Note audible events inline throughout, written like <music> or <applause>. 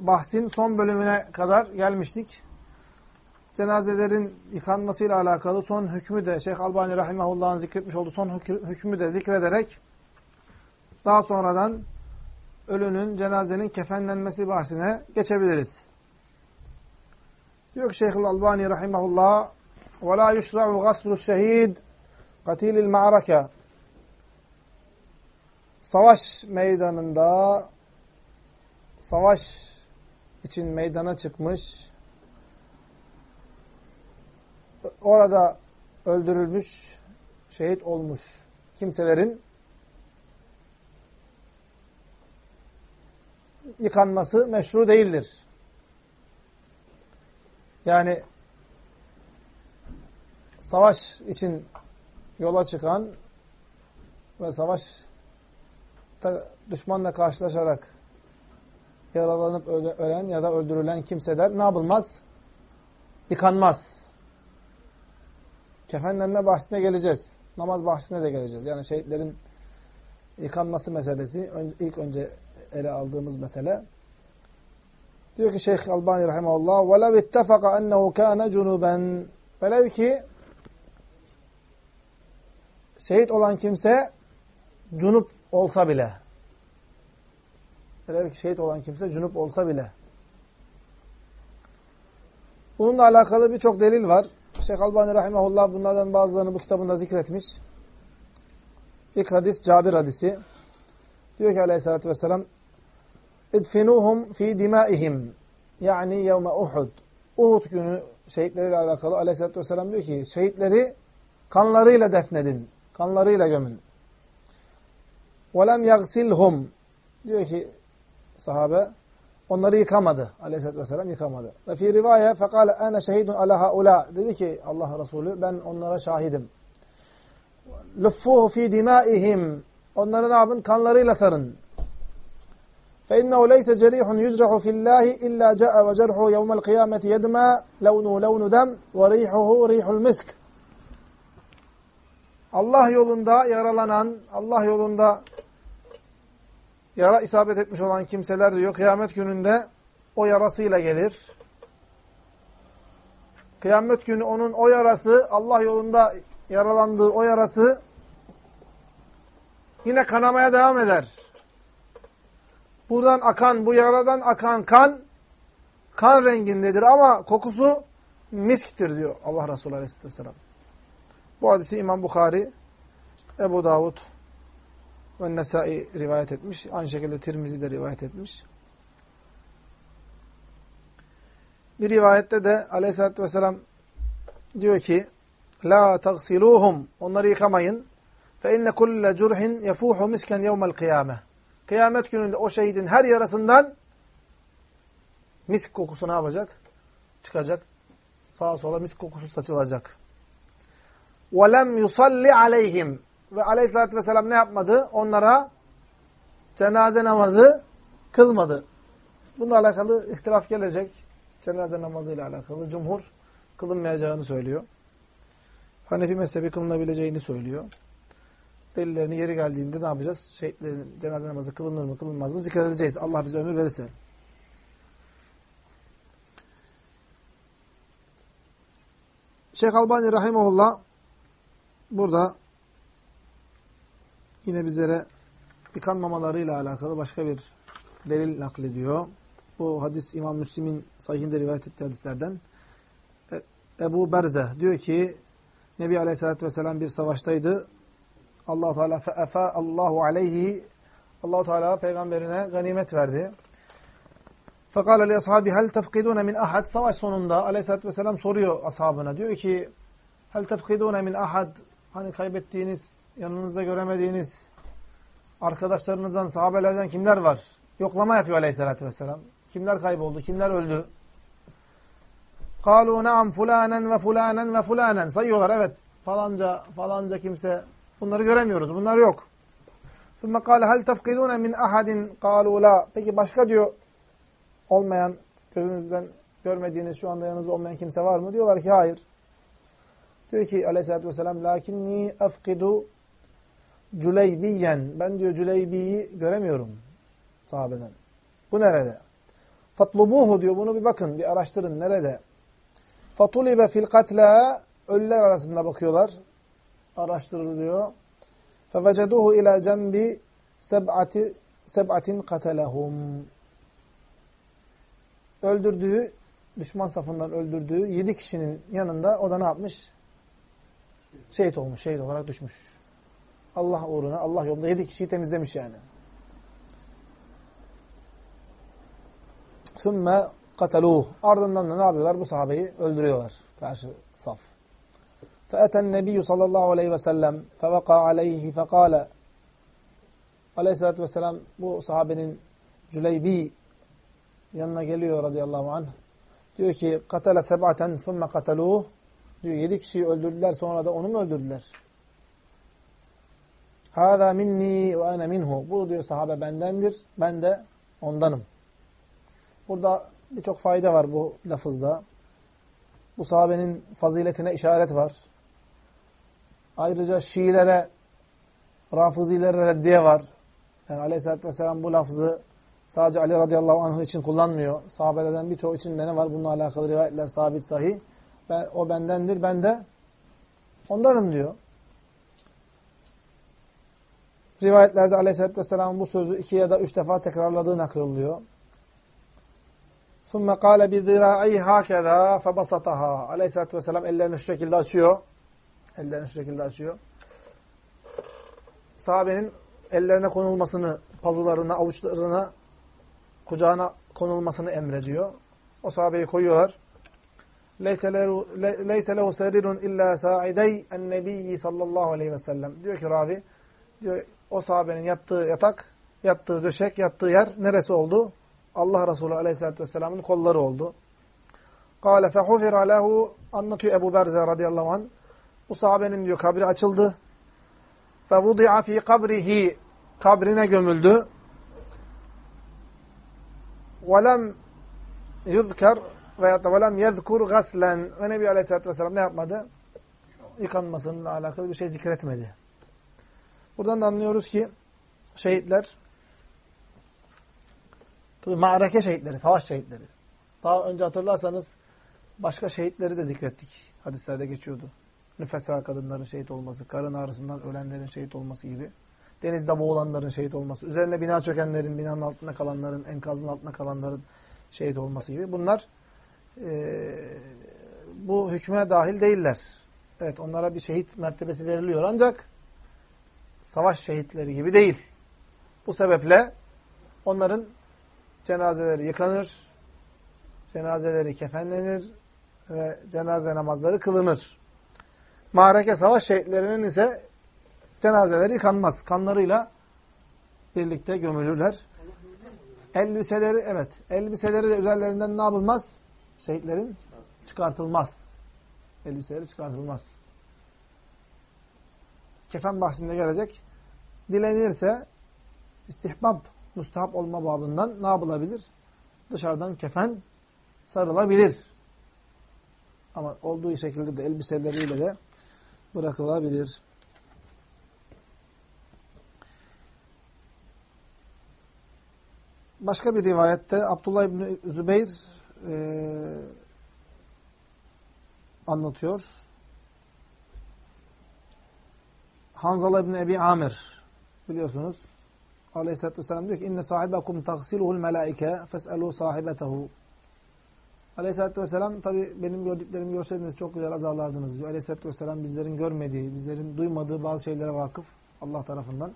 bahsin son bölümüne kadar gelmiştik. Cenazelerin yıkanmasıyla alakalı son hükmü de Şeyh Albani Rahimahullah'ın zikretmiş olduğu son hükmü de zikrederek daha sonradan ölünün, cenazenin kefenlenmesi bahsine geçebiliriz. Diyor ki Şeyh Albani Rahimahullah وَلَا يُشْرَعُ غَسْلُ الشَّهِيدِ قَتِيلِ الْمَعْرَكَةِ Savaş meydanında savaş için meydana çıkmış orada öldürülmüş, şehit olmuş kimselerin yıkanması meşru değildir. Yani savaş için yola çıkan ve savaş düşmanla karşılaşarak yaralanıp ölen ya da öldürülen kimseler ne yapılmaz? Yıkanmaz. Kefenlenme bahsine geleceğiz. Namaz bahsine de geleceğiz. Yani şehitlerin yıkanması meselesi ilk önce ele aldığımız mesele. Diyor ki Şeyh Albani rahimahullah وَلَوْ اتَّفَقَ أَنَّهُ كَانَ جُنُوبًا Velev ki şehit olan kimse cunup olsa bile velev ki şehit olan kimse cunup olsa bile bununla alakalı birçok delil var. Şeyh Albani Rahimahullah bunlardan bazılarını bu kitabında zikretmiş. İlk hadis Cabir hadisi. Diyor ki aleyhissalatü vesselam İdfinuhum fi dimaihim yani yevme Uhud. Uhud günü şehitleriyle alakalı aleyhissalatü vesselam diyor ki şehitleri kanlarıyla defnedin. Kanlarıyla gömün. وَلَمْ يَغْسِلْهُمْ Diyor ki sahabe onları yıkamadı. Aleyhisselatü Vesselam yıkamadı. Ve fi rivaye fekale ene şehidun ala haula. Dedi ki Allah Resulü ben onlara şahidim. Luffuhu fi dimaihim. Onları ne yapın? Kanlarıyla sarın. Fe innehu leyse cerihun yucrahu fillahi illa ca'e ve cerhu yevmel kıyameti yedma levnu levnu dem ve rihuhu rihul misk. Allah yolunda yaralanan, Allah yolunda yara isabet etmiş olan kimseler diyor kıyamet gününde o yarasıyla gelir. Kıyamet günü onun o yarası, Allah yolunda yaralandığı o yarası yine kanamaya devam eder. Buradan akan, bu yaradan akan kan, kan rengindedir ama kokusu misktir diyor Allah Resulü Aleyhisselam. Bu hadisi İmam Bukhari, Ebu Davud ve Nesai rivayet etmiş. Aynı şekilde Tirmizi de rivayet etmiş. Bir rivayette de Aleyhisselatü vesselam diyor ki La tagsiluhum Onları yıkamayın. Fe inne kulle curhin yefuhu misken yevmel kıyame. Kıyamet gününde o şehidin her yarasından misk kokusu ne yapacak? Çıkacak. Sağa sola misk kokusu saçılacak. وَلَمْ يُصَلِّ عَلَيْهِمْ ve aleyhissalatü vesselam ne yapmadı? Onlara cenaze namazı kılmadı. Bununla alakalı ihtilaf gelecek. Cenaze namazıyla alakalı. Cumhur kılınmayacağını söylüyor. Hanefi mezhebi kılınabileceğini söylüyor. Delillerini yeri geldiğinde ne yapacağız? Şehitlerin cenaze namazı kılınır mı kılınmaz mı zikredeceğiz. Allah bize ömür verirse. Şeyh Albani Rahimahullah burada yine bizlere yıkanmamalarıyla alakalı başka bir delil naklediyor. Bu hadis İmam Müslim'in sahihinde rivayet ettiği hadislerden. E, Ebu Berze diyor ki Nebi Aleyhisselatü Vesselam bir savaştaydı. Allah Teala fe'efa Allahu aleyhi Allah Teala peygamberine ganimet verdi. Fekale li ashabi hel tefkidune min ahad savaş sonunda Aleyhisselatü Vesselam soruyor ashabına. Diyor ki hel tefkidune min ahad hani kaybettiğiniz, yanınızda göremediğiniz arkadaşlarınızdan, sahabelerden kimler var? Yoklama yapıyor Aleyhisselatü Vesselam. Kimler kayboldu, kimler öldü? قَالُوا نَعَمْ فُلَانًا ve fulanen ve fulanen. Sayıyorlar evet. Falanca, falanca kimse. Bunları göremiyoruz. Bunlar yok. ثُمَّ قَالَ هَلْ تَفْقِدُونَ مِنْ أَحَدٍ قَالُوا لَا Peki başka diyor olmayan, gözünüzden görmediğiniz, şu anda yanınızda olmayan kimse var mı? Diyorlar ki hayır. Diyor ki aleyhissalatü vesselam lakinni efkidu Cüleybiyen. Ben diyor Cüleybi'yi göremiyorum sahabeden. Bu nerede? Fatlubuhu diyor bunu bir bakın, bir araştırın nerede? Fatulibe fil katla ölüler arasında bakıyorlar. Araştırılıyor. Feveceduhu ila cembi seb'ati seb'atin katelehum. Öldürdüğü, düşman safından öldürdüğü yedi kişinin yanında o da ne yapmış? Şehit olmuş, şehit olarak düşmüş. Allah uğruna, Allah yolunda yedi kişiyi temizlemiş yani. Sümme kataluh. Ardından da ne yapıyorlar? Bu sahabeyi öldürüyorlar. Karşı saf. فَأَتَى النَّبِيُّ sallallahu aleyhi ve sellem فَوَقَى عَلَيْهِ فَقَالَ Aleyhisselatü vesselam bu sahabenin Cüleybi yanına geliyor radıyallahu anh. Diyor ki katale sebaten thumme kataluh. Diyor yedi kişiyi öldürdüler sonra da onu mu öldürdüler? Hâzâ minni ve ene minhu. Bu diyor sahabe bendendir. Ben de ondanım. Burada birçok fayda var bu lafızda. Bu sahabenin faziletine işaret var. Ayrıca Şiilere, Rafızilere reddiye var. Yani Aleyhisselatü Vesselam bu lafzı sadece Ali radıyallahu anh için kullanmıyor. Sahabelerden birçoğu için de ne var? Bununla alakalı rivayetler sabit sahih. Ben, o bendendir, ben de ondanım diyor. Rivayetlerde Aleyhisselatü Vesselam'ın bu sözü iki ya da üç defa tekrarladığı nakılıyor. ثُمَّ قَالَ بِذِرَاعِهِ هَكَذَا فَبَسَطَهَا Aleyhisselatü Vesselam ellerini şu şekilde açıyor. Ellerini şu şekilde açıyor. Sahabenin ellerine konulmasını, pazularına, avuçlarına, kucağına konulmasını emrediyor. O sahabeyi koyuyorlar. Leyse lehu serirun illa sa'idey en-nebiyyi sallallahu aleyhi ve sellem. Diyor ki ravi, diyor o sahabenin yattığı yatak, yattığı döşek, yattığı yer neresi oldu? Allah Resulü aleyhissalatü vesselamın kolları oldu. Kale fehufira lehu anlatıyor Ebu Berze radıyallahu anh. Bu sahabenin diyor kabri açıldı. Fevudi'a fi kabrihi kabrine gömüldü. Velem yuzker veya da velem yezkur gaslen. Ve Nebi Aleyhisselatü Vesselam ne yapmadı? Yıkanmasıyla alakalı bir şey zikretmedi. Buradan da anlıyoruz ki şehitler Ma'reke şehitleri, savaş şehitleri. Daha önce hatırlarsanız başka şehitleri de zikrettik. Hadislerde geçiyordu. Nüfesa kadınların şehit olması, karın ağrısından ölenlerin şehit olması gibi. Denizde boğulanların şehit olması, üzerine bina çökenlerin, binanın altında kalanların, enkazın altında kalanların şehit olması gibi. Bunlar e, bu hükme dahil değiller. Evet onlara bir şehit mertebesi veriliyor ancak savaş şehitleri gibi değil. Bu sebeple onların cenazeleri yıkanır, cenazeleri kefenlenir ve cenaze namazları kılınır. Mahreke savaş şehitlerinin ise cenazeleri yıkanmaz. Kanlarıyla birlikte gömülürler. Elbiseleri, evet, elbiseleri de üzerlerinden ne yapılmaz? Şehitlerin çıkartılmaz. Elbiseleri çıkartılmaz. Kefen bahsinde gelecek. Dilenirse istihbab müstahap olma babından ne yapılabilir? Dışarıdan kefen sarılabilir. Ama olduğu şekilde de elbiseleriyle de bırakılabilir. Başka bir rivayette Abdullah İbni Zübeyir e, anlatıyor. Hanzala İbni Ebi Amir biliyorsunuz Aleyhisselatü Vesselam diyor ki inne sahibekum tagsiluhul melaike fes'elu sahibetehu. Aleyhisselatü Vesselam tabi benim gördüklerimi görseydiniz çok güzel azarlardınız diyor. Aleyhisselatü Vesselam bizlerin görmediği, bizlerin duymadığı bazı şeylere vakıf Allah tarafından.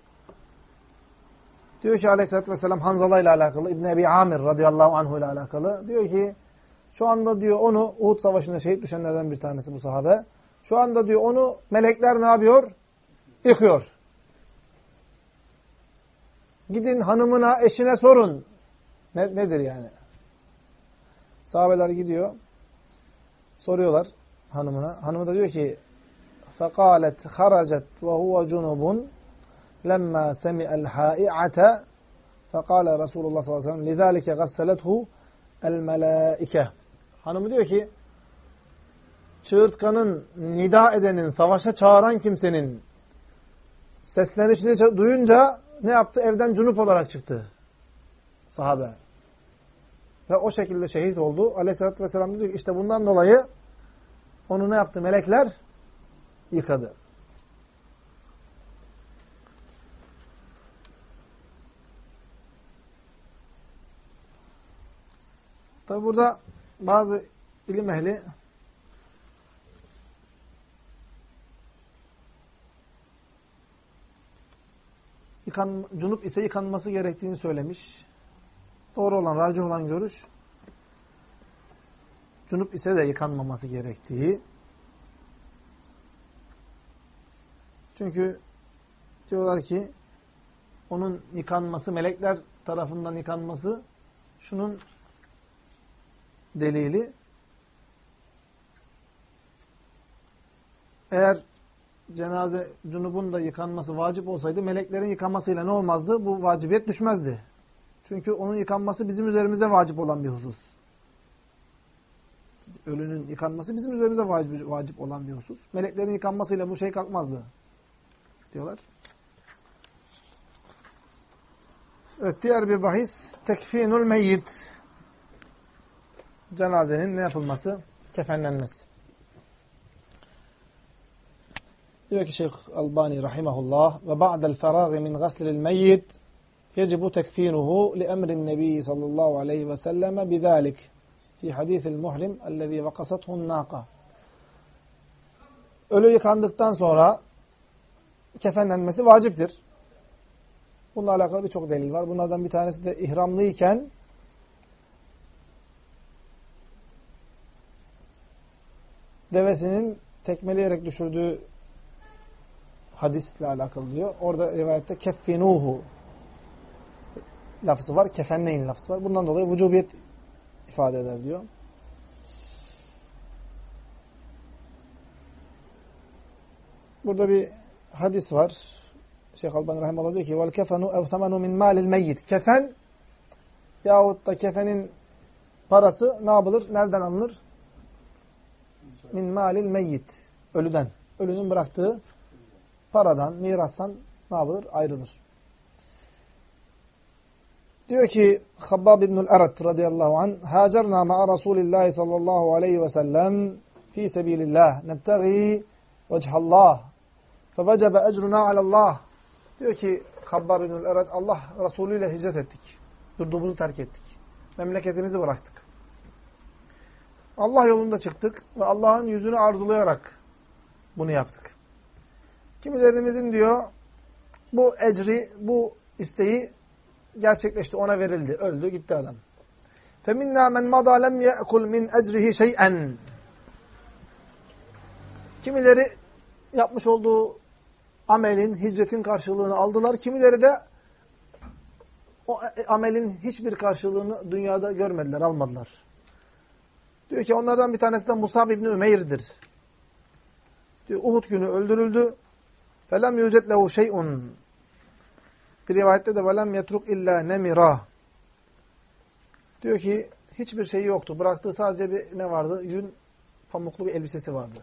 Diyor ki Aleyhisselatü Vesselam Hanzala ile alakalı, İbn Ebi Amir radıyallahu anhu ile alakalı. Diyor ki şu anda diyor onu Uhud Savaşı'nda şehit düşenlerden bir tanesi bu sahabe. Şu anda diyor onu melekler ne yapıyor? Yıkıyor. Gidin hanımına, eşine sorun. Ne, nedir yani? Sahabeler gidiyor. Soruyorlar hanımına. Hanımı da diyor ki فَقَالَتْ خَرَجَتْ وَهُوَ جُنُبٌ لَمَّا سَمِعَ الْحَائِعَةَ فَقَالَ رَسُولُ اللّٰهِ sallallahu aleyhi ve sellem لِذَٰلِكَ غَسَّلَتْهُ الْمَلَائِكَةِ Hanımı diyor ki çığırtkanın, nida edenin, savaşa çağıran kimsenin seslenişini duyunca ne yaptı? Evden cunup olarak çıktı. Sahabe. Ve o şekilde şehit oldu. Aleyhisselatü vesselam diyor ki işte bundan dolayı onu ne yaptı? Melekler yıkadı. Tabi burada bazı ilim ehli yıkan, cunup ise yıkanması gerektiğini söylemiş. Doğru olan, racih olan görüş cunup ise de yıkanmaması gerektiği. Çünkü diyorlar ki onun yıkanması, melekler tarafından yıkanması şunun delili eğer cenaze cunubun da yıkanması vacip olsaydı meleklerin yıkanmasıyla ne olmazdı? Bu vacibiyet düşmezdi. Çünkü onun yıkanması bizim üzerimize vacip olan bir husus. Ölünün yıkanması bizim üzerimize vacip, vacip olan bir husus. Meleklerin yıkanmasıyla bu şey kalkmazdı. Diyorlar. Evet diğer bir bahis tekfinul meyyit. Cenazenin ne yapılması? Kefenlenmesi. Diyor ki Şeyh Albani rahimahullah ve ba'del ferâgi min gaslil meyyit yecibu tekfinuhu li emrin nebi sallallahu aleyhi ve selleme bidâlik fi hadisil muhrim ellezî vakasathu'n nâka Ölü yıkandıktan sonra kefenlenmesi vaciptir. Bununla alakalı birçok delil var. Bunlardan bir tanesi de ihramlıyken devesinin tekmeleyerek düşürdüğü hadisle alakalı diyor. Orada rivayette keffinuhu lafzı var. Kefenneyn lafzı var. Bundan dolayı vücubiyet ifade eder diyor. Burada bir hadis var. Şeyh Albani Rahimullah diyor ki vel kefenu ev semenu min malil meyyit. Kefen yahut da kefenin parası ne yapılır? Nereden alınır? Min malil meyyit. Ölüden. Ölünün bıraktığı paradan, mirastan ne yapılır? Ayrılır. Diyor ki Habbab İbnül Erat radıyallahu anh Hacerna ma'a Resulillahi sallallahu aleyhi ve sellem fi sebilillah nebtegi vechallah fevecebe ecruna alallah Diyor ki Habbab İbnül Erat Allah Resulü ile hicret ettik. Yurdumuzu terk ettik. Memleketimizi bıraktık. Allah yolunda çıktık ve Allah'ın yüzünü arzulayarak bunu yaptık. Kimilerimizin diyor bu ecri, bu isteği gerçekleşti, ona verildi. Öldü, gitti adam. فَمِنَّا مَنْ مَضَى لَمْ يَأْكُلْ مِنْ اَجْرِهِ شَيْئًا Kimileri yapmış olduğu amelin, hicretin karşılığını aldılar. Kimileri de o amelin hiçbir karşılığını dünyada görmediler, almadılar. Diyor ki onlardan bir tanesi de Musab İbni Ümeyr'dir. Diyor Uhud günü öldürüldü. Felem yücet lehu şey'un. Bir rivayette de velem yetruk illa nemira. Diyor ki hiçbir şeyi yoktu. Bıraktığı sadece bir ne vardı? Yün pamuklu bir elbisesi vardı.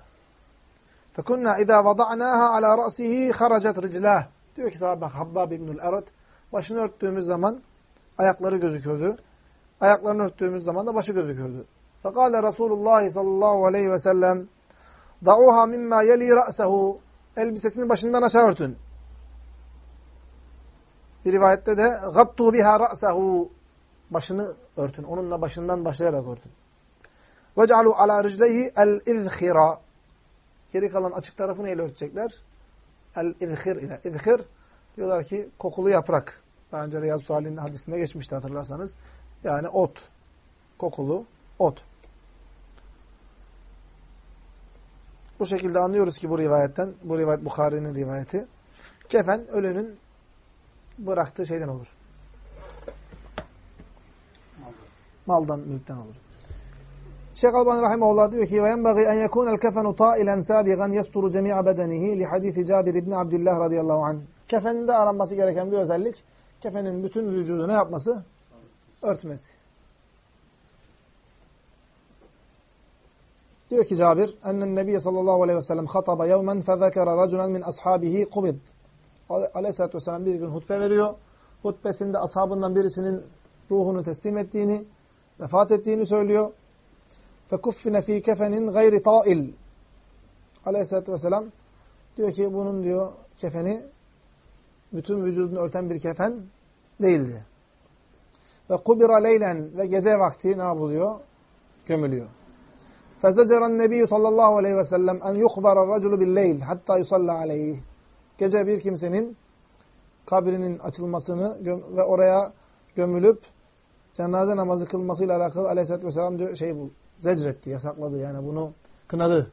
Fekunna izâ vada'nâhâ alâ ra'sihi haracet riclâh. Diyor ki sahabe Habbab ibnül Erat başını örttüğümüz zaman ayakları gözüküyordu. Ayaklarını örttüğümüz zaman da başı gözüküyordu. Fekale Resulullah sallallahu aleyhi ve sellem da'uha mimma yeli ra'sehu elbisesini başından aşağı örtün. Bir rivayette de gattu biha ra'sahu başını örtün. Onunla başından başlayarak örtün. Vecalu ala rijlehi el izhira. Geri kalan açık tarafını ile örtecekler. El izhir ile. İzhir diyorlar ki kokulu yaprak. Daha önce Riyaz-ı hadisinde geçmişti hatırlarsanız. Yani ot. Kokulu ot. Bu şekilde anlıyoruz ki bu rivayetten, bu rivayet Bukhari'nin rivayeti. Kefen ölünün bıraktığı şeyden olur. Maldan, mülkten olur. Şeyh Albani Rahimahullah diyor ki وَيَنْبَغِي أَنْ يَكُونَ الْكَفَنُ طَائِلًا سَابِغًا يَسْتُرُ جَمِيعَ بَدَنِهِ لِحَدِيثِ جَابِرِ ibn Abdillah radıyallahu anh. Kefeninde aranması gereken bir özellik, kefenin bütün vücudu ne yapması? Örtmesi. Diyor ki Cabir, ennen nebiye sallallahu aleyhi ve sellem hataba yevmen fezekere raculen min ashabihi kubid. Aleyhisselatü vesselam bir gün hutbe veriyor. Hutbesinde ashabından birisinin ruhunu teslim ettiğini, vefat ettiğini söylüyor. Fekuffine fî kefenin gayri ta'il. Aleyhisselatü vesselam diyor ki bunun diyor kefeni bütün vücudunu örten bir kefen değildi. Ve kubira leylen ve gece vakti ne yapılıyor? Gömülüyor. Fezeceran nebiyyü sallallahu aleyhi ve sellem en yukhbara raculu billeyl hatta yusalla aleyh. Gece bir kimsenin kabrinin açılmasını ve oraya gömülüp cenaze namazı kılmasıyla alakalı aleyhissalatü vesselam diyor, şey bu, zecretti, yasakladı yani bunu kınadı.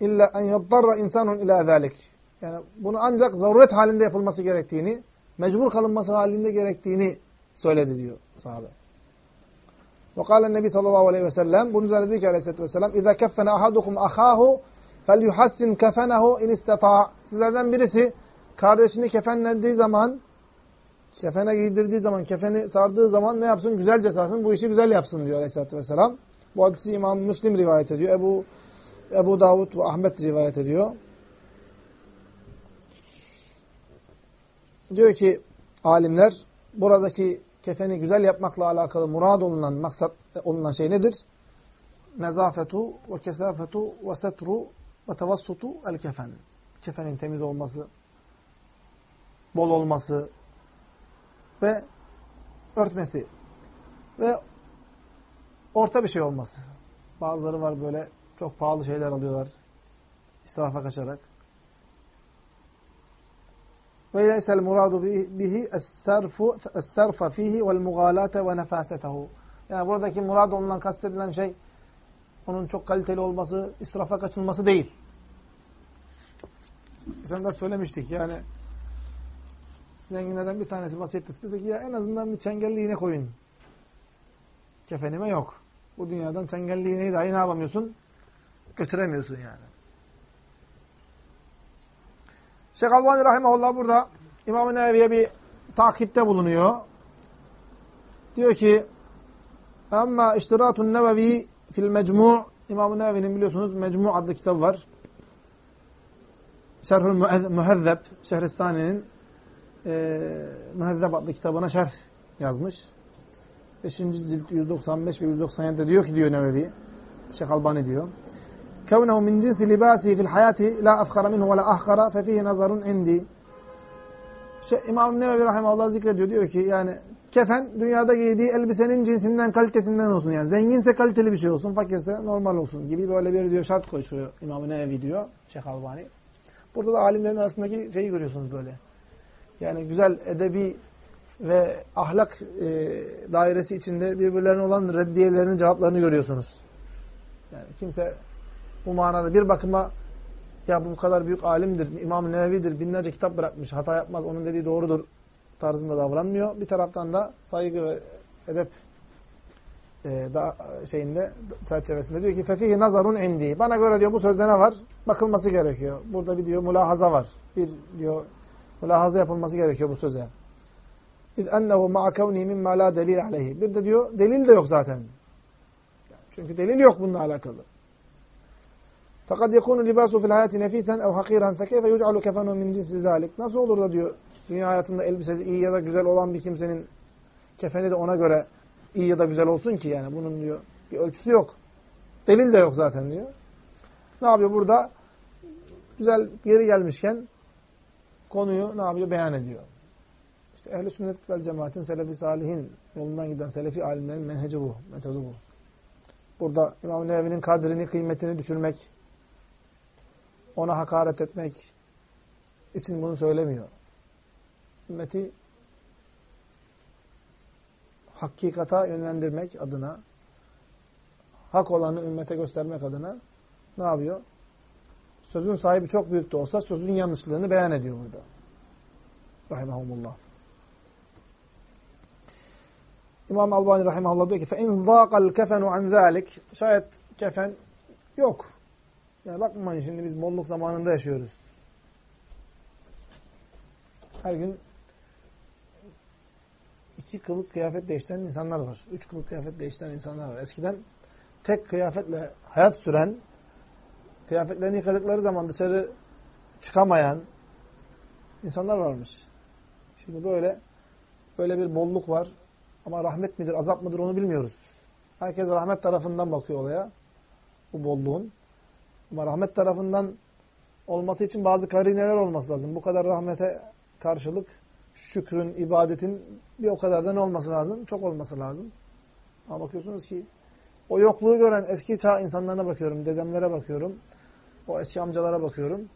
İlla en yaddarra insanun ila zalik. Yani bunu ancak zaruret halinde yapılması gerektiğini, mecbur kalınması halinde gerektiğini söyledi diyor sahabe. Ve kâle nebi sallallahu aleyhi ve sellem bunun üzerine dedi ki aleyhissalatü vesselam اِذَا كَفَّنَ أَحَدُكُمْ أَخَاهُ فَلْيُحَسِّنْ كَفَنَهُ اِنْ اِسْتَطَاعَ Sizlerden birisi kardeşini kefenlendiği zaman, kefene giydirdiği zaman, kefeni sardığı zaman ne yapsın? Güzelce sarsın, bu işi güzel yapsın diyor aleyhissalatü vesselam. Bu hadisi İmam Müslim rivayet ediyor. Ebu Ebu Davud ve Ahmet rivayet ediyor. Diyor ki alimler buradaki kefeni güzel yapmakla alakalı murad olunan maksat olunan şey nedir? Nezafetu ve kesafetu ve setru ve tevassutu el kefen. Kefenin temiz olması, bol olması ve örtmesi ve orta bir şey olması. Bazıları var böyle çok pahalı şeyler alıyorlar. İsrafa kaçarak. Ve leysel muradu bihi es-sarfu es-sarfa fihi vel mugalate ve nefasetehu. Yani buradaki murad olunan kastedilen şey onun çok kaliteli olması, israfa kaçınması değil. Sen de söylemiştik yani zenginlerden bir tanesi vasiyette istese ki ya en azından bir çengelli iğne koyun. Kefenime yok. Bu dünyadan çengelli iğneyi dahi ne yapamıyorsun? Götüremiyorsun yani. Şeyh Albani Rahimahullah burada İmam-ı Nevevi'ye bir takipte bulunuyor. Diyor ki Ama iştiratun nevevi fil mecmu' İmam-ı Nevevi'nin biliyorsunuz Mecmu' adlı kitabı var. Şerhül Mühezzeb Şehristani'nin e, Mühezzeb adlı kitabına şerh yazmış. 5. cilt 195 ve 197'de diyor ki diyor Nevevi Şeyh Albani diyor. كونه من جنس لباسه في الحياة لا أفخر منه ولا أحقر ففيه نظر عندي şey, İmam Nevevi Rahimahullah zikrediyor. Diyor ki yani kefen dünyada giydiği elbisenin cinsinden, kalitesinden olsun. Yani zenginse kaliteli bir şey olsun, fakirse normal olsun gibi böyle bir diyor şart koşuyor İmam Nevevi diyor Şeyh Albani. Burada da alimlerin arasındaki şeyi görüyorsunuz böyle. Yani güzel edebi ve ahlak e, dairesi içinde birbirlerine olan reddiyelerini, cevaplarını görüyorsunuz. Yani kimse bu manada bir bakıma ya bu kadar büyük alimdir, İmam-ı Nevevi'dir, binlerce kitap bırakmış, hata yapmaz, onun dediği doğrudur tarzında davranmıyor. Bir taraftan da saygı ve edep e, da, şeyinde çerçevesinde diyor ki fefihi nazarun indi. Bana göre diyor bu sözde ne var? Bakılması gerekiyor. Burada bir diyor mülahaza var. Bir diyor mülahaza yapılması gerekiyor bu söze. İz ennehu ma'a kevni mimma la delil aleyhi. Bir de diyor delil de yok zaten. Çünkü delil yok bununla alakalı. Fakat yekunu libasu fil hayati nefisen ev hakiran fekeyfe yuc'alu kefenu min cinsi zalik. Nasıl olur da diyor dünya hayatında elbisesi iyi ya da güzel olan bir kimsenin kefeni de ona göre iyi ya da güzel olsun ki yani bunun diyor bir ölçüsü yok. Delil de yok zaten diyor. Ne yapıyor burada? Güzel yeri gelmişken konuyu ne yapıyor? Beyan ediyor. İşte ehl-i sünnet vel cemaatin selefi salihin yolundan giden selefi alimlerin menheci bu, metodu bu. Burada İmam-ı Nevevi'nin kadrini, kıymetini düşürmek, ona hakaret etmek için bunu söylemiyor. Ümmeti hakikata yönlendirmek adına, hak olanı ümmete göstermek adına ne yapıyor? Sözün sahibi çok büyük de olsa sözün yanlışlığını beyan ediyor burada. Rahimahumullah. İmam Albani Rahimahullah diyor ki فَاِنْ ضَاقَ الْكَفَنُ عَنْ ذَٰلِكِ Şayet kefen yok. Yani bakmayın şimdi biz bolluk zamanında yaşıyoruz. Her gün iki kılık kıyafet değiştiren insanlar var. Üç kılık kıyafet değiştiren insanlar var. Eskiden tek kıyafetle hayat süren, kıyafetlerini yıkadıkları zaman dışarı çıkamayan insanlar varmış. Şimdi böyle böyle bir bolluk var. Ama rahmet midir, azap mıdır onu bilmiyoruz. Herkes rahmet tarafından bakıyor olaya. Bu bolluğun. Ama rahmet tarafından olması için bazı karineler olması lazım. Bu kadar rahmete karşılık şükrün, ibadetin bir o kadar da ne olması lazım? Çok olması lazım. Ama bakıyorsunuz ki o yokluğu gören eski çağ insanlarına bakıyorum, dedemlere bakıyorum, o eski amcalara bakıyorum.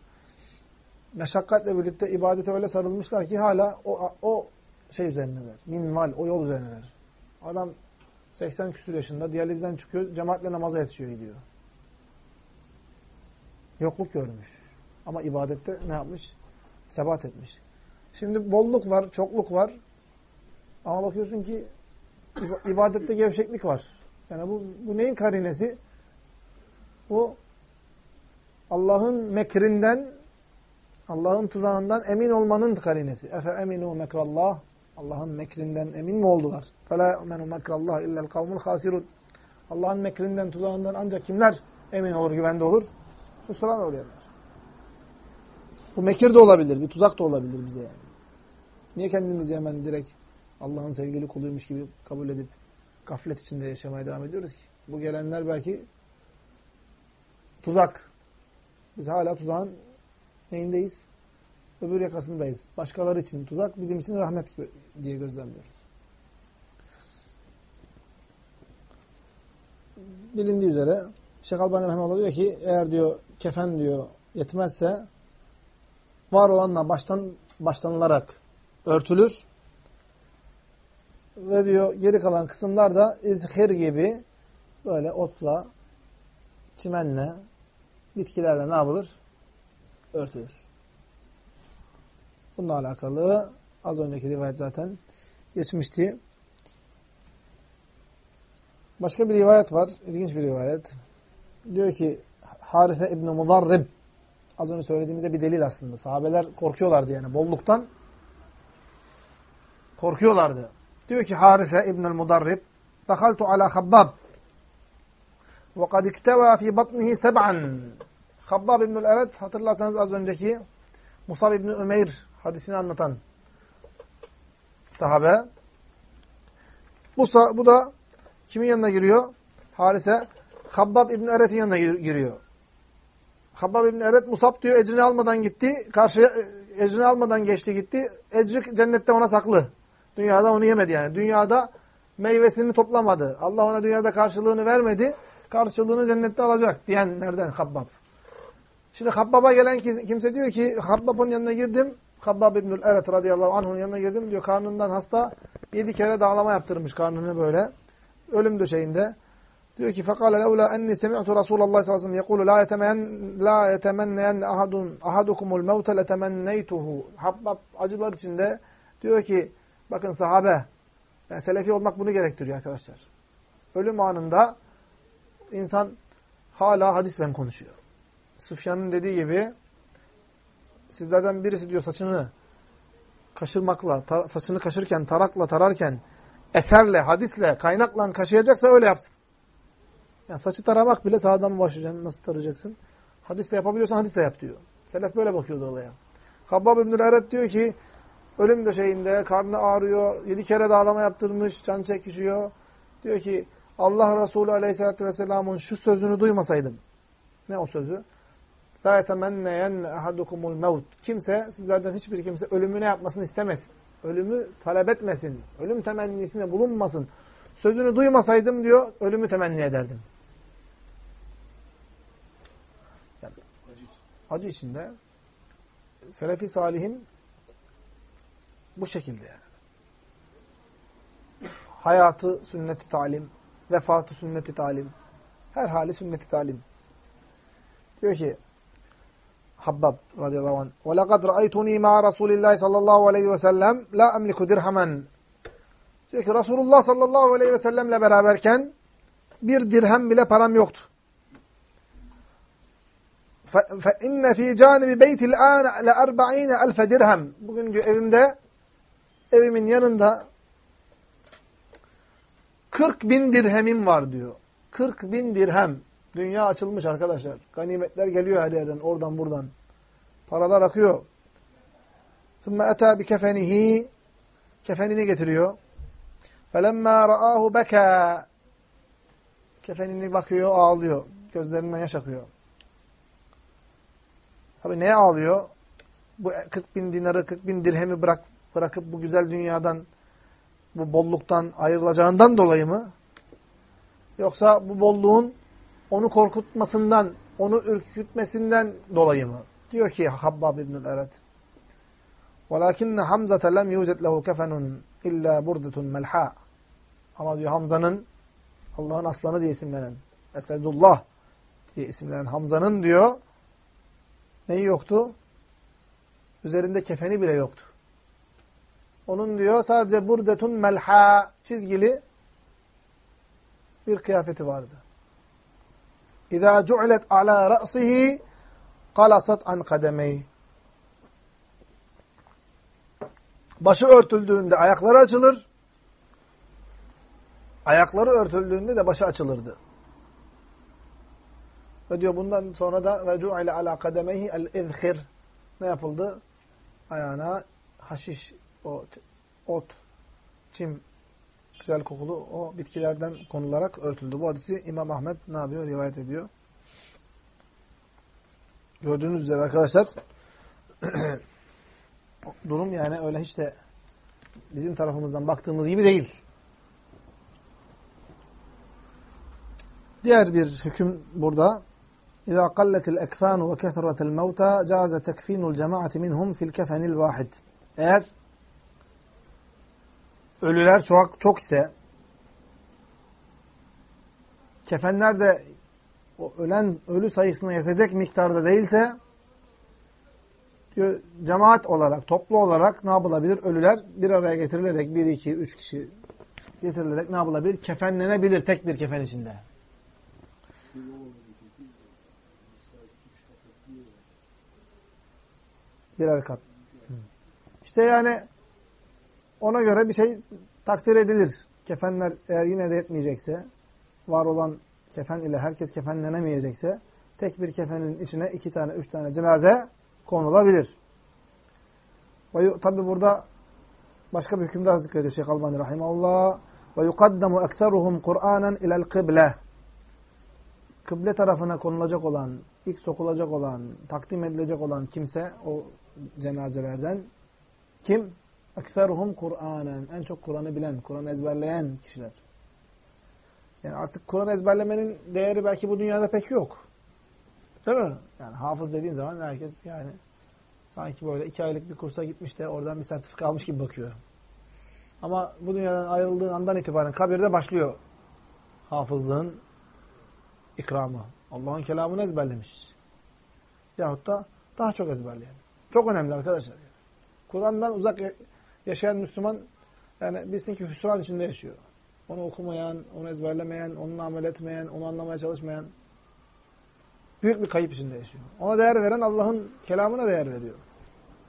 Meşakkatle birlikte ibadete öyle sarılmışlar ki hala o, o şey üzerindeler. Minval, o yol üzerindeler. Adam 80 küsur yaşında diyalizden çıkıyor, cemaatle namaza yetişiyor gidiyor. Yokluk görmüş. Ama ibadette ne yapmış? Sebat etmiş. Şimdi bolluk var, çokluk var. Ama bakıyorsun ki ibadette gevşeklik var. Yani bu, bu neyin karinesi? Bu Allah'ın mekrinden, Allah'ın tuzağından emin olmanın karinesi. Efe eminu mekrallah. Allah'ın mekrinden emin mi oldular? Fela emenu mekrallah illel kavmul hasirun. Allah'ın mekrinden, tuzağından ancak kimler emin olur, güvende olur? Hüsran uğrayanlar. Bu mekir de olabilir, bir tuzak da olabilir bize yani. Niye kendimizi hemen direkt Allah'ın sevgili kuluymuş gibi kabul edip gaflet içinde yaşamaya devam ediyoruz ki? Bu gelenler belki tuzak. Biz hala tuzağın neyindeyiz? Öbür yakasındayız. Başkaları için tuzak, bizim için rahmet diye gözlemliyoruz. Bilindiği üzere Şeyh Albani Rahmanullah diyor ki eğer diyor kefen diyor yetmezse var olanla baştan başlanılarak örtülür. Ve diyor geri kalan kısımlar da izhir gibi böyle otla, çimenle, bitkilerle ne yapılır? Örtülür. Bununla alakalı az önceki rivayet zaten geçmişti. Başka bir rivayet var. İlginç bir rivayet. Diyor ki Harise İbn-i Mudarrib az önce söylediğimizde bir delil aslında. Sahabeler korkuyorlardı yani. Bolluktan korkuyorlardı. Diyor ki Harise İbn-i Mudarrib Dakaltu ala Habbab ve kad ikteva fi batnihi seb'an Habbab İbn-i Eret hatırlarsanız az önceki Musab İbn-i Ümeyr hadisini anlatan sahabe. Bu, bu da kimin yanına giriyor? Harise Habbab İbn Eret'in yanına giriyor. Habbab İbn Eret Musab diyor ecrini almadan gitti. Karşıya e, ecrini almadan geçti gitti. Ecri cennette ona saklı. Dünyada onu yemedi yani. Dünyada meyvesini toplamadı. Allah ona dünyada karşılığını vermedi. Karşılığını cennette alacak diyenlerden Habbab. Şimdi Habbab'a gelen kimse diyor ki Habbab'ın yanına girdim. Habbab İbnül Eret radıyallahu anh'ın yanına girdim diyor. Karnından hasta yedi kere dağlama yaptırmış karnını böyle. Ölüm döşeğinde. Diyor ki فَقَالَ لَوْلَا اَنِّي سَمِعْتُ رَسُولَ اللّٰهِ sallallahu aleyhi ve sellem يَقُولُ لَا يَتَمَنَّ لَا يَتَمَنَّيَنَّ أَحَدٌ أَحَدُكُمُ الْمَوْتَ لَتَمَنَّيْتُهُ Habbab acılar içinde diyor ki bakın sahabe yani selefi olmak bunu gerektiriyor arkadaşlar. Ölüm anında insan hala hadisle konuşuyor. Süfyan'ın dediği gibi sizlerden birisi diyor saçını kaşırmakla, saçını kaşırken, tarakla tararken, eserle, hadisle, kaynakla kaşıyacaksa öyle yapsın. Yani saçı taramak bile sağdan mı başlayacaksın, nasıl tarayacaksın? Hadisle yapabiliyorsan hadisle yap diyor. Selef böyle bakıyordu olaya. Habbab İbnül Eret diyor ki, ölüm döşeğinde, karnı ağrıyor, yedi kere dağlama yaptırmış, can çekişiyor. Diyor ki, Allah Resulü Aleyhisselatü Vesselam'ın şu sözünü duymasaydım. Ne o sözü? La yetemenneyenne ahadukumul mevt. Kimse, sizlerden hiçbir kimse ölümü ne yapmasını istemesin. Ölümü talep etmesin. Ölüm temennisine bulunmasın. Sözünü duymasaydım diyor, ölümü temenni ederdim. acı içinde Selefi Salih'in bu şekilde yani. Hayatı sünneti talim, vefatı sünneti talim, her hali sünneti talim. Diyor ki Habbab radıyallahu anh. وَلَقَدْ رَأَيْتُنِي مَا رَسُولِ اللّٰهِ sallallahu aleyhi ve sellem la emliku dirhamen. Diyor ki Resulullah sallallahu aleyhi ve sellemle beraberken bir dirhem bile param yoktu. فَاِنَّ ف۪ي جَانِبِ بَيْتِ الْآنَ لَأَرْبَعِينَ أَلْفَ dirhem. Bugün diyor evimde, evimin yanında 40 bin dirhemim var diyor. 40 bin dirhem. Dünya açılmış arkadaşlar. Ganimetler geliyor her yerden, oradan buradan. Paralar akıyor. ثُمَّ اَتَى بِكَفَنِهِ Kefenini getiriyor. فَلَمَّا رَآهُ بَكَى Kefenini bakıyor, ağlıyor. Gözlerinden yaş akıyor. Tabi neye ağlıyor? Bu 40 bin dinarı, 40 bin dirhemi bırak, bırakıp bu güzel dünyadan, bu bolluktan ayrılacağından dolayı mı? Yoksa bu bolluğun onu korkutmasından, onu ürkütmesinden dolayı mı? Diyor ki Habbab İbnül Eret. وَلَكِنَّ حَمْزَةَ لَمْ يُوجَدْ لَهُ كَفَنٌ اِلَّا بُرْدَةٌ مَلْحَى Ama diyor Hamza'nın, Allah'ın aslanı diye isimlenen, Esedullah diye isimlenen Hamza'nın diyor, neyi yoktu? Üzerinde kefeni bile yoktu. Onun diyor sadece burdetun melha çizgili bir kıyafeti vardı. İza cu'ilet ala ra'sihi qalasat an kademeyhi. Başı örtüldüğünde ayakları açılır. Ayakları örtüldüğünde de başı açılırdı. Ve diyor bundan sonra da ve cu'ile ala kademeyhi el-izhir. Ne yapıldı? Ayağına haşiş, o ot, çim, güzel kokulu o bitkilerden konularak örtüldü. Bu hadisi İmam Ahmet ne yapıyor? Rivayet ediyor. Gördüğünüz üzere arkadaşlar <clears throat> durum yani öyle hiç de bizim tarafımızdan baktığımız gibi değil. Diğer bir hüküm burada. Qalletil ekfanu ve kethretel mevta caze tekfinul cemaati minhum fil kefenil vahid. Eğer ölüler çok, çok ise kefenler de o ölen ölü sayısına yetecek miktarda değilse diyor, cemaat olarak, toplu olarak ne yapılabilir? Ölüler bir araya getirilerek, bir, iki, üç kişi getirilerek ne yapılabilir? Kefenlenebilir tek bir kefen içinde. Birer kat. İşte yani ona göre bir şey takdir edilir. Kefenler eğer yine de yetmeyecekse, var olan kefen ile herkes kefenlenemeyecekse, tek bir kefenin içine iki tane, üç tane cenaze konulabilir. Tabi burada başka bir hüküm daha zikrediyor Şeyh Albani Rahimahullah. Ve yukaddamu ekseruhum Kur'anen ilel kıble. Kıble tarafına konulacak olan, ilk sokulacak olan, takdim edilecek olan kimse o cenazelerden kim? Ekseruhum Kur'anen. En çok Kur'an'ı bilen, Kur'an'ı ezberleyen kişiler. Yani artık Kur'an ezberlemenin değeri belki bu dünyada pek yok. Değil mi? Yani hafız dediğin zaman herkes yani sanki böyle iki aylık bir kursa gitmiş de oradan bir sertifika almış gibi bakıyor. Ama bu dünyadan ayrıldığın andan itibaren kabirde başlıyor hafızlığın ikramı. Allah'ın kelamını ezberlemiş. Yahut da daha çok ezberleyen. Çok önemli arkadaşlar. Kur'an'dan uzak yaşayan Müslüman yani bilsin ki hüsran içinde yaşıyor. Onu okumayan, onu ezberlemeyen, onunla amel etmeyen, onu anlamaya çalışmayan büyük bir kayıp içinde yaşıyor. Ona değer veren Allah'ın kelamına değer veriyor.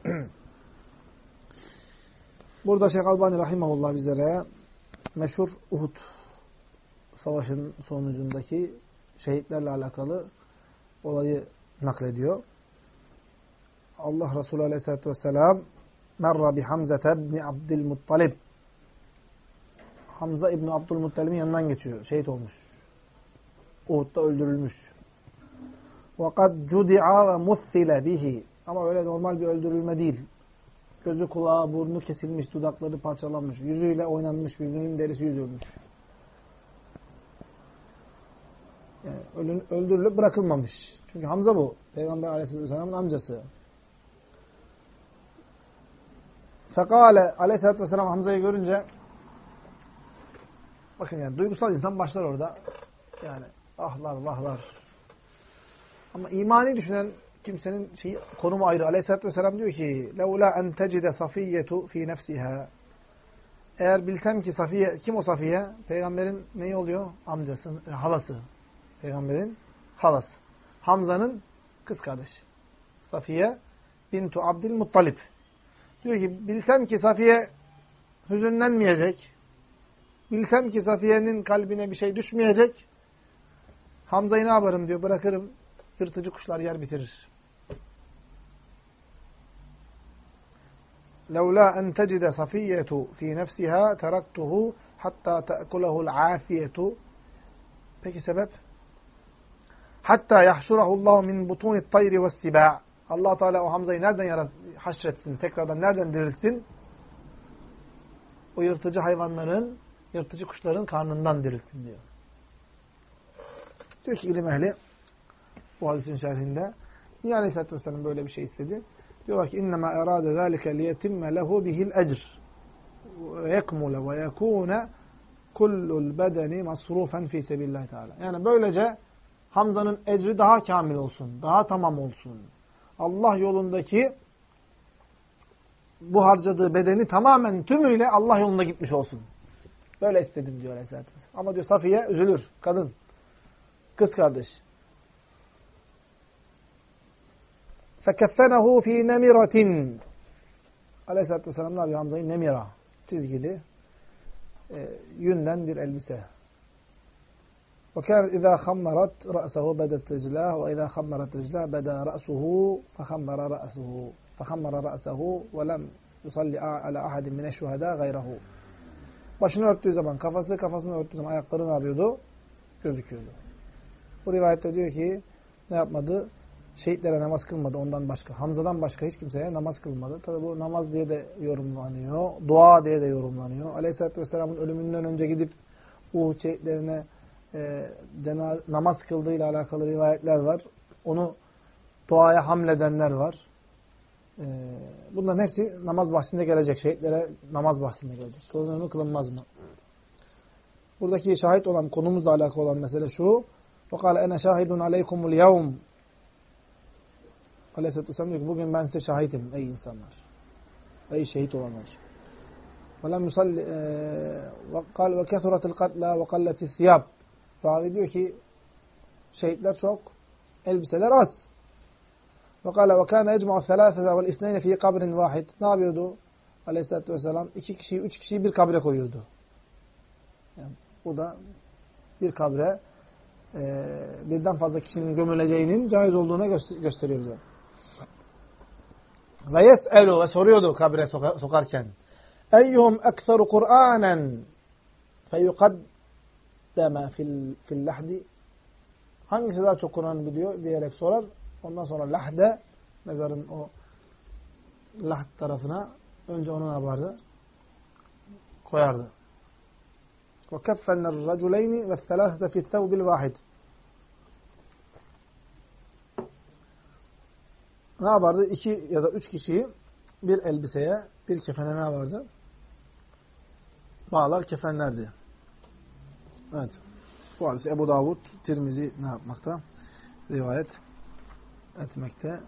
<clears throat> Burada Şeyh Albani Rahimahullah bizlere meşhur Uhud savaşının sonucundaki şehitlerle alakalı olayı naklediyor. Allah Resulü Aleyhisselatü Vesselam merra bi Hamzete ibni Abdülmuttalib Hamza İbni Abdülmuttalib'in yanından geçiyor. Şehit olmuş. Uhud'da öldürülmüş. وَقَدْ جُدِعَ وَمُثِّلَ bihi Ama öyle normal bir öldürülme değil. Gözü, kulağı, burnu kesilmiş, dudakları parçalanmış, yüzüyle oynanmış, yüzünün derisi yüzülmüş. Yani öldürülüp bırakılmamış. Çünkü Hamza bu. Peygamber aleyhisselamın amcası. Fekale aleyhisselatü vesselam Hamza'yı görünce bakın yani duygusal insan başlar orada. Yani ahlar vahlar. Ama imani düşünen kimsenin şeyi, konumu ayrı. Aleyhisselatü vesselam diyor ki لَوْلَا اَنْ تَجِدَ صَفِيَّةُ ف۪ي نَفْسِهَا Eğer bilsem ki Safiye, kim o Safiye? Peygamberin neyi oluyor? Amcası, halası. Peygamberin halası. Hamza'nın kız kardeşi. Safiye bintu Abdülmuttalip. Diyor ki bilsem ki Safiye hüzünlenmeyecek. Bilsem ki Safiye'nin kalbine bir şey düşmeyecek. Hamza'yı ne yaparım diyor bırakırım. Yırtıcı kuşlar yer bitirir. لولا أن تجد صفية في نفسها تركته hatta ta'kulehu'l afiyetu. Peki sebep? Hatta yahşurahullahu min butunit tayri ve's siba. Allah Teala o Hamza'yı nereden yarat haşretsin? Tekrardan nereden dirilsin? O yırtıcı hayvanların, yırtıcı kuşların karnından dirilsin diyor. Diyor ki ilim ehli bu hadisin şerhinde niye Aleyhisselatü Vesselam böyle bir şey istedi? Diyorlar ki innema erade zâlike liyetimme lehu bihil ecr ve yekmule ve yekûne kullul bedeni masrufen fi sebillahi teala. Yani böylece Hamza'nın ecri daha kamil olsun, daha tamam olsun. Allah yolundaki bu harcadığı bedeni tamamen tümüyle Allah yolunda gitmiş olsun. Böyle istedim diyor Aleyhisselatü Vesselam. Ama diyor Safiye üzülür. Kadın. Kız kardeş. فَكَفَّنَهُ ف۪ي نَمِرَةٍ Aleyhisselatü Vesselam ne yapıyor Hamza'yı? Nemira. Çizgili. E, yünden bir elbise. وكان إذا خمرت رأسه بدت رجلاه وإذا خمرت رجلاه بدا رأسه فخمر رأسه فخمر رأسه ولم يصلي على أحد من الشهداء غيره Başını örttüğü zaman, kafası kafasını örttüğü zaman ayakları ne yapıyordu? Gözüküyordu. Bu rivayette diyor ki ne yapmadı? Şehitlere namaz kılmadı ondan başka. Hamza'dan başka hiç kimseye namaz kılmadı. Tabi bu namaz diye de yorumlanıyor. Dua diye de yorumlanıyor. Aleyhisselatü Vesselam'ın ölümünden önce gidip Uhud şehitlerine e, namaz kıldığıyla alakalı rivayetler var. Onu duaya hamledenler var. E, bunların hepsi namaz bahsinde gelecek. Şehitlere namaz bahsinde gelecek. Kılınır mı kılınmaz mı? Buradaki şahit olan konumuzla alakalı olan mesele şu. وَقَالَ اَنَا شَاهِدٌ عَلَيْكُمُ الْيَوْمِ Aleyhisselatü Vesselam diyor ki bugün ben size şahidim ey insanlar. Ey şehit olanlar. وَلَمْ يُصَلِّ وَقَالْ وَكَثُرَةِ الْقَتْلَى وَقَلَّتِ السِّيَابِ Ravi diyor ki şehitler çok, elbiseler az. وَقَالَ وَكَانَ يَجْمَعُ الثَّلَاثَةَ وَالْاِثْنَيْنَ ف۪ي قَبْرٍ vahid. Ne yapıyordu? Aleyhisselatü Vesselam iki kişiyi, üç kişiyi bir kabre koyuyordu. Yani bu da bir kabre e, birden fazla kişinin gömüleceğinin caiz olduğuna göster gösteriyor bize. Ve yes'elu ve soruyordu kabre soka sokarken. Eyyuhum ekseru Kur'anen feyukaddeme fil, fil lahdi Hangisi daha çok Kur'an biliyor diyerek sorar. Ondan sonra lahde mezarın o lahd tarafına önce onu ne yapardı? Koyardı. وَكَفَّنَّ الرَّجُلَيْنِ وَالثَّلَاثَةَ فِي الثَّوْبِ الْوَاحِدِ Ne yapardı? İki ya da üç kişiyi bir elbiseye, bir kefene ne yapardı? Bağlar kefenlerdi. Evet. Bu hadis Ebu Davud, Tirmizi ne yapmakta? Rivayet etmekte.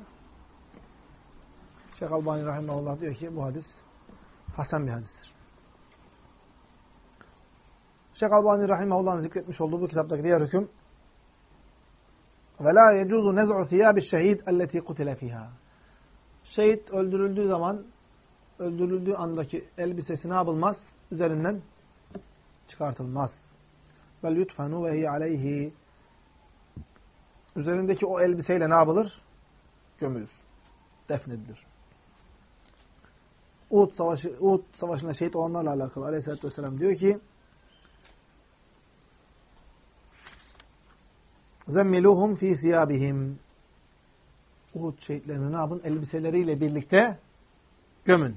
Şeyh Albani Rahimahullah diyor ki bu hadis Hasan bir hadistir. Şeyh Albani Rahimahullah'ın zikretmiş olduğu bu kitaptaki diğer hüküm la yecuzu nez'u thiyabi şehid elleti kutile fiha. Şehit öldürüldüğü zaman öldürüldüğü andaki elbisesi ne yapılmaz? Üzerinden çıkartılmaz. Vel yutfanu ve aleyhi. Üzerindeki o elbiseyle ne yapılır? Gömülür. Defnedilir. Uhud savaşı Uhud savaşında şehit olanlarla alakalı Aleyhisselatü Vesselam diyor ki Zemmiluhum fi siyabihim. Uhud şehitlerini ne yapın? Elbiseleriyle birlikte gömün.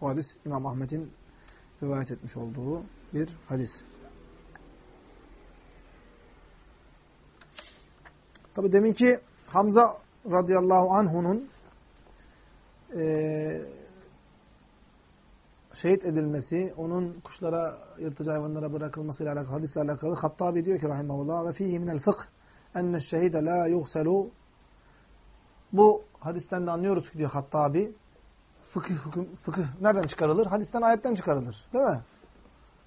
O hadis İmam Ahmet'in rivayet etmiş olduğu bir hadis. Tabi deminki Hamza radıyallahu anh'unun e, şehit edilmesi, onun kuşlara, yırtıcı hayvanlara bırakılmasıyla alakalı, hadisle alakalı. Hattabi diyor ki rahimahullah ve fihi minel fıkh enne şehide la yughselu bu hadisten de anlıyoruz ki diyor Hattabi fıkıh, hüküm, fıkıh nereden çıkarılır? Hadisten, ayetten çıkarılır. Değil mi?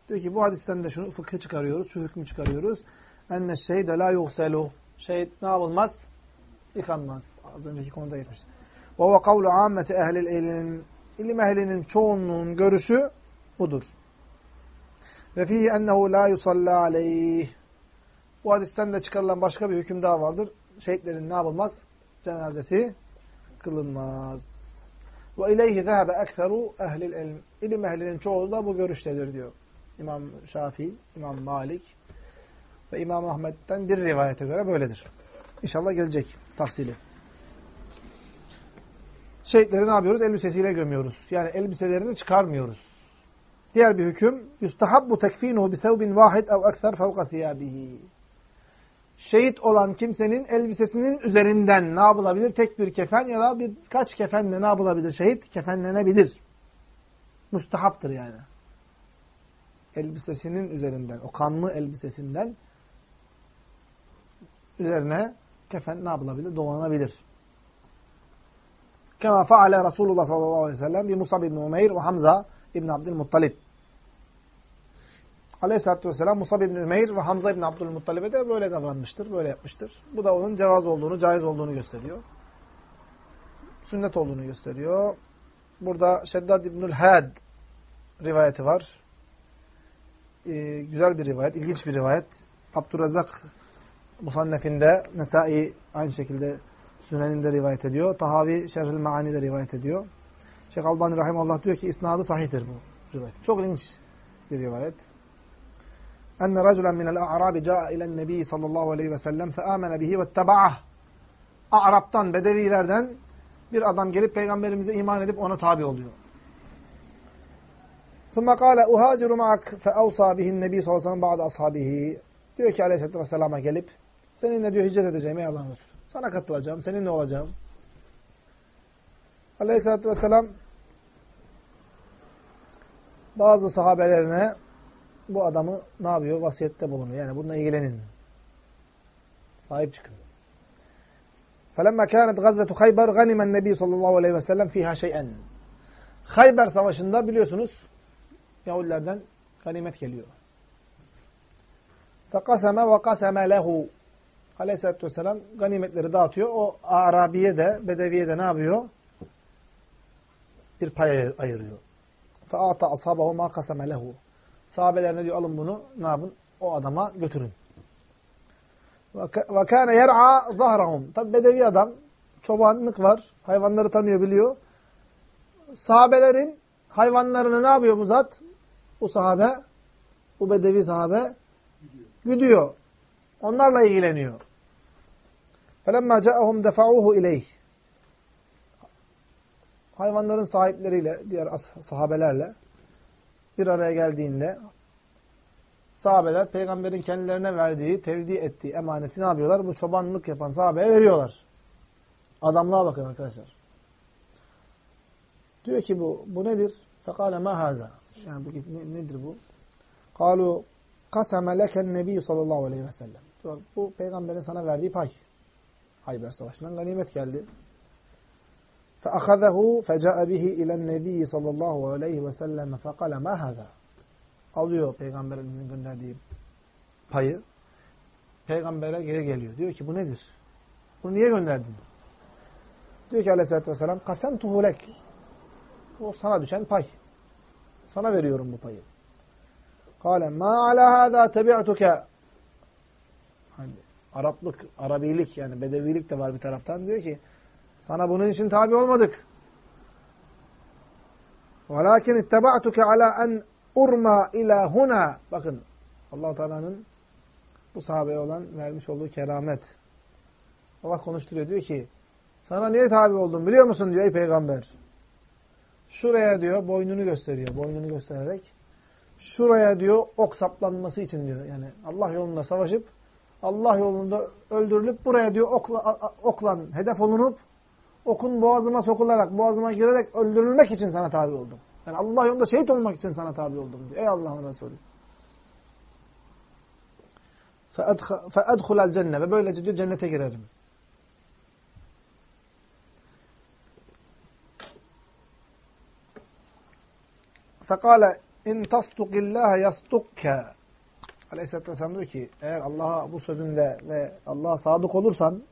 Diyor ki bu hadisten de şunu fıkıh çıkarıyoruz, şu hükmü çıkarıyoruz. Enne şehide la yughselu Şehit ne yapılmaz? Yıkanmaz. Az önceki konuda geçmiş. Ve ve kavlu ammeti ehlil ilim ilim ehlinin çoğunluğun görüşü budur. Ve fihi ennehu la yusalla aleyh. Bu hadisten de çıkarılan başka bir hüküm daha vardır. Şehitlerin ne yapılmaz? Cenazesi kılınmaz. Ve ileyhi zehebe ekseru ehlil ilm. İlim ehlinin çoğu da bu görüştedir diyor. İmam Şafii, İmam Malik ve İmam Ahmet'ten bir rivayete göre böyledir. İnşallah gelecek tafsili. Şehitleri ne yapıyoruz? Elbisesiyle gömüyoruz. Yani elbiselerini çıkarmıyoruz. Diğer bir hüküm, yustahabbu tekfinuhu bi sevbin vahid ev ekser fevka siyabihi. Şehit olan kimsenin elbisesinin üzerinden ne yapılabilir? Tek bir kefen ya da birkaç kefenle ne yapılabilir? Şehit kefenlenebilir. Mustahaptır yani. Elbisesinin üzerinden, o kanlı elbisesinden üzerine kefen ne yapılabilir? Dolanabilir. Kema faale Resulullah sallallahu aleyhi ve sellem bi Musab ibn Umeyr ve Hamza ibn Abdülmuttalib. Aleyhisselatü Vesselam Musab ibn Ümeyr ve Hamza ibn Abdülmuttalib'e de böyle davranmıştır, böyle yapmıştır. Bu da onun cevaz olduğunu, caiz olduğunu gösteriyor. Sünnet olduğunu gösteriyor. Burada Şeddad ibnül Had rivayeti var. Ee, güzel bir rivayet, ilginç bir rivayet. Abdurrazak Musannef'inde, Nesai aynı şekilde Sünen'inde rivayet ediyor. Tahavi Şerhül Meani'de rivayet ediyor. Şeyh Albani Rahimallah diyor ki isnadı sahihtir bu rivayet. Çok ilginç bir rivayet. Enne raculen minel a'rabi ca'a ilen nebi sallallahu aleyhi ve sellem fe amene bihi ve teba'ah. Arap'tan, Bedevilerden bir adam gelip peygamberimize iman edip ona tabi oluyor. ثُمَّ قَالَ اُهَاجِرُ مَعَكْ فَاَوْصَى بِهِ النَّبِي sallallahu aleyhi ve sellem بَعْدَ ashabihi. Diyor ki aleyhisselatü vesselama gelip seninle diyor hicret edeceğim ey Allah'ın Resulü. Sana katılacağım, seninle olacağım. Aleyhisselatü vesselam bazı sahabelerine bu adamı ne yapıyor? Vasiyette bulunuyor. Yani bununla ilgilenin. Sahip çıkın. فَلَمَّا كَانَتْ غَزْوَةُ خَيْبَرْ غَنِمَ النَّبِي sallallahu aleyhi ve sellem فِيهَا شَيْئًا Hayber Savaşı'nda biliyorsunuz Yahudilerden ganimet geliyor. فَقَسَمَ وَقَسَمَ لَهُ Aleyhisselatü Vesselam ganimetleri dağıtıyor. O Arabiye de, Bedeviye de ne yapıyor? Bir pay ayırıyor. فَاَعْتَ أَصْحَابَهُ مَا قَسَمَ لَهُ Sahabelerine diyor alın bunu ne yapın? O adama götürün. وَكَانَ يَرْعَى ظَهْرَهُمْ Tabi bedevi adam, çobanlık var, hayvanları tanıyor, biliyor. Sahabelerin hayvanlarını ne yapıyor bu zat? Bu sahabe, bu bedevi sahabe gidiyor. Onlarla ilgileniyor. فَلَمَّا جَاءَهُمْ دَفَعُوهُ اِلَيْهِ Hayvanların sahipleriyle, diğer sahabelerle bir araya geldiğinde sahabeler peygamberin kendilerine verdiği, tevdi ettiği emaneti ne yapıyorlar? Bu çobanlık yapan sahabeye veriyorlar. Adamlığa bakın arkadaşlar. Diyor ki bu, bu nedir? Fekale ma haza. Yani bu ne, nedir bu? Kalu kaseme leken nebi sallallahu aleyhi ve sellem. Diyor, bu peygamberin sana verdiği pay. Hayber Savaşı'ndan ganimet geldi. فأخذه فجاء به إلى النبي sallallahu aleyhi ve sellem فقال ma hada. Alıyor peygamberimizin gönderdiği payı. Peygambere geri geliyor. Diyor ki bu nedir? Bunu niye gönderdin? Diyor ki aleyhissalatü vesselam kasemtuhu lek. O sana düşen pay. Sana veriyorum bu payı. Kale ma ala hada tebi'tuke. Hani Araplık, Arabilik yani Bedevilik de var bir taraftan. Diyor ki sana bunun için tabi olmadık. وَلَكِنْ اِتَّبَعْتُكَ عَلَى اَنْ urma ila huna. Bakın allah Teala'nın bu sahabeye olan vermiş olduğu keramet. Allah konuşturuyor diyor ki sana niye tabi oldum biliyor musun diyor ey peygamber. Şuraya diyor boynunu gösteriyor. Boynunu göstererek şuraya diyor ok saplanması için diyor. Yani Allah yolunda savaşıp Allah yolunda öldürülüp buraya diyor okla, oklan hedef olunup okun boğazıma sokularak, boğazıma girerek öldürülmek için sana tabi oldum. Yani Allah yolunda şehit olmak için sana tabi oldum diyor. Ey Allah'ın Resulü. فَاَدْخُلَ الْجَنَّةِ Ve böylece diyor cennete girerim. فَقَالَ اِنْ تَصْدُقِ اللّٰهَ يَصْدُقَّ Aleyhisselatü Vesselam diyor ki eğer Allah'a bu sözünde ve Allah'a sadık olursan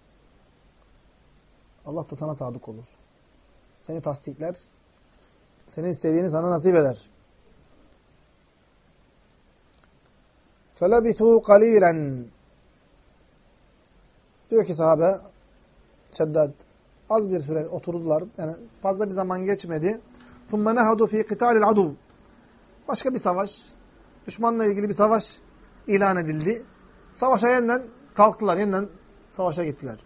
Allah da sana sadık olur. Seni tasdikler. Senin istediğini sana nasip eder. فَلَبِثُوا قَلِيلًا Diyor ki sahabe Şeddad az bir süre oturdular. Yani fazla bir zaman geçmedi. ثُمَّ نَهَدُوا ف۪ي قِتَالِ الْعَدُوِ Başka bir savaş. Düşmanla ilgili bir savaş ilan edildi. Savaşa yeniden kalktılar. Yeniden savaşa gittiler.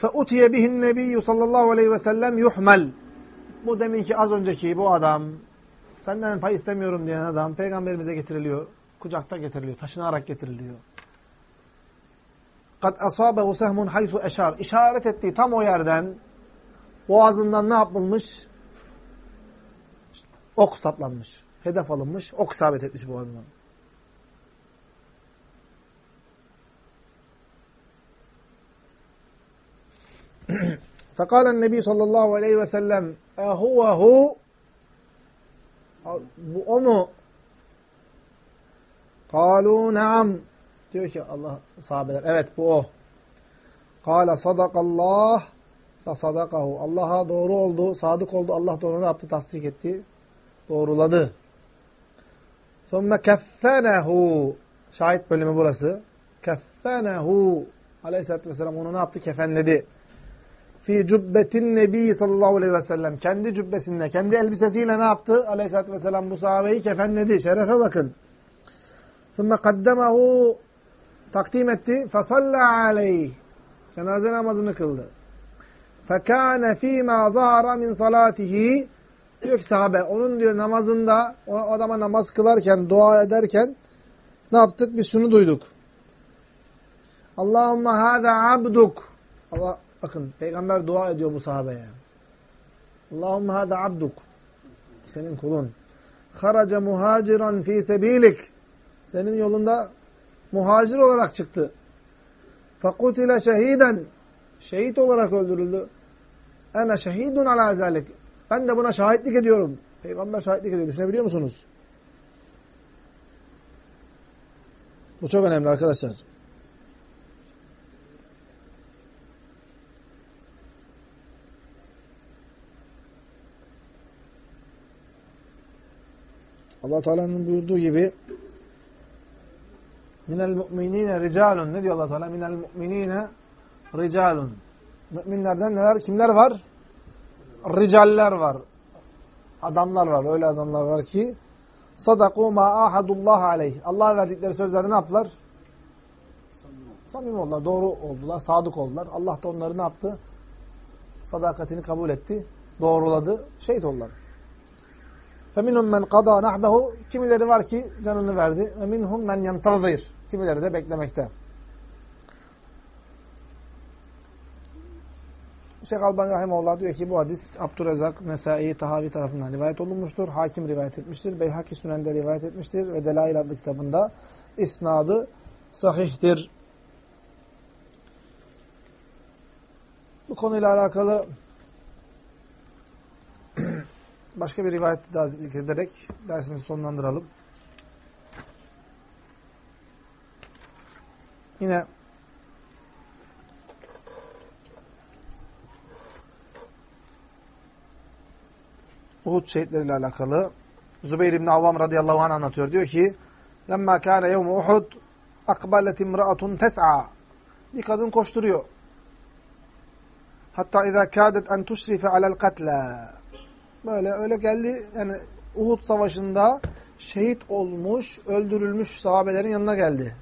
فَاُتِيَ بِهِ النَّبِيُّ sallallahu aleyhi ve sellem yuhmel. Bu deminki az önceki bu adam, senden pay istemiyorum diyen adam peygamberimize getiriliyor. Kucakta getiriliyor, taşınarak getiriliyor. قَدْ أَصَابَهُ سَهْمٌ حَيْثُ eşar. İşaret ettiği tam o yerden boğazından ne yapılmış? Ok saplanmış. Hedef alınmış, ok isabet etmiş boğazından. <clears throat> فقال النبي sallallahu aleyhi ve sellem ehuvehu bu o mu? Kalu naam. Diyor ki Allah sahabeler evet bu o. Kale sadakallah ve sadakahu. Allah'a doğru oldu, sadık oldu. Allah da onu ne yaptı? Tasdik etti. Doğruladı. Sonra keffenehu. Şahit bölümü burası. Keffenehu. Aleyhisselatü Vesselam onu ne yaptı? Kefenledi fi cübbetin nebi sallallahu aleyhi ve sellem. Kendi cübbesinde, kendi elbisesiyle ne yaptı? Aleyhisselatü vesselam bu sahabeyi kefenledi. Şerefe bakın. ثُمَّ قَدَّمَهُ takdim etti. فَصَلَّ عَلَيْهِ Cenaze namazını kıldı. فَكَانَ ف۪ي مَا ظَهَرَ مِنْ صَلَاتِهِ Diyor ki sahabe, onun diyor namazında, o adama namaz kılarken, dua ederken ne yaptık? Biz şunu duyduk. Allahümme hâze abduk. Allah, Bakın peygamber dua ediyor bu sahabeye. Allahümme hâde abduk. Senin kulun. Haraca muhaciran fi sebilik. Senin yolunda muhacir olarak çıktı. Fakutile şehiden. Şehit olarak öldürüldü. Ene şehidun ala zalik. Ben de buna şahitlik ediyorum. Peygamber şahitlik ediyor. Düşünebiliyor musunuz? Bu çok önemli arkadaşlar. allah Teala'nın buyurduğu gibi minel mu'minine ricalun ne diyor allah Teala? Minel mu'minine ricalun Müminlerden neler? Kimler var? Ricaller var. Adamlar var. Öyle adamlar var ki sadaku ma ahadullah aleyh. Allah verdikleri sözleri ne yaptılar? Samimi oldular. Doğru oldular. Sadık oldular. Allah da onları ne yaptı? Sadakatini kabul etti. Doğruladı. Şehit oldular. فَمِنْهُمْ مَنْ قَضَى نَحْبَهُ Kimileri var ki canını verdi. وَمِنْهُمْ مَنْ يَنْتَظِرْ Kimileri de beklemekte. Şeyh Albani Rahimullah diyor ki bu hadis Abdurrezzak, Nesai, Tahavi tarafından rivayet olunmuştur. Hakim rivayet etmiştir. Beyhaki Sünen'de rivayet etmiştir. Ve Delail adlı kitabında isnadı sahihtir. Bu konuyla alakalı <clears throat> başka bir rivayet daha zikrederek dersimizi sonlandıralım. Yine Uhud şehitleriyle alakalı Zübeyir İbni Avvam radıyallahu anh anlatıyor. Diyor ki Lemma kâne yevmu Uhud akbalet imra'atun tes'a Bir kadın koşturuyor. Hatta izâ kâdet en tuşrife alel katlâ Böyle öyle geldi yani Uhud Savaşı'nda şehit olmuş, öldürülmüş sahabelerin yanına geldi.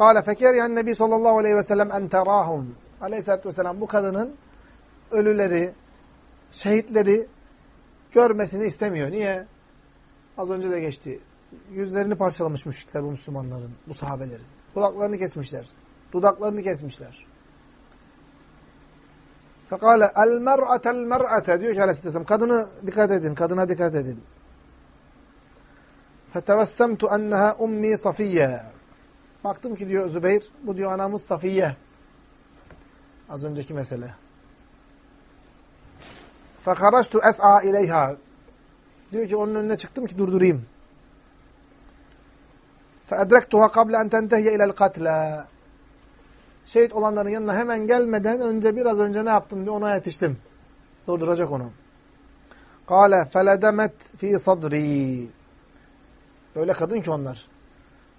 Kale feker yani Nebi sallallahu aleyhi ve sellem en terahum. Aleyhisselatü vesselam bu kadının ölüleri, şehitleri görmesini istemiyor. Niye? Az önce de geçti. Yüzlerini parçalamış müşrikler bu Müslümanların, bu sahabelerin. Kulaklarını kesmişler. Dudaklarını kesmişler. Fekale el mer'atel mer'ate diyor ki aleyhisselam kadını dikkat edin, kadına dikkat edin. Fetevessemtu enneha ummi Safiye. Baktım ki diyor Zübeyir, bu diyor anamız Safiye. Az önceki mesele. Fekaraçtu es'a ileyha. Diyor ki onun önüne çıktım ki durdurayım. Feedrektuha kable en tentehiye ilel katle şehit olanların yanına hemen gelmeden önce biraz önce ne yaptım diye ona yetiştim. Durduracak onu. Kale feledemet fi sadri. Öyle kadın ki onlar.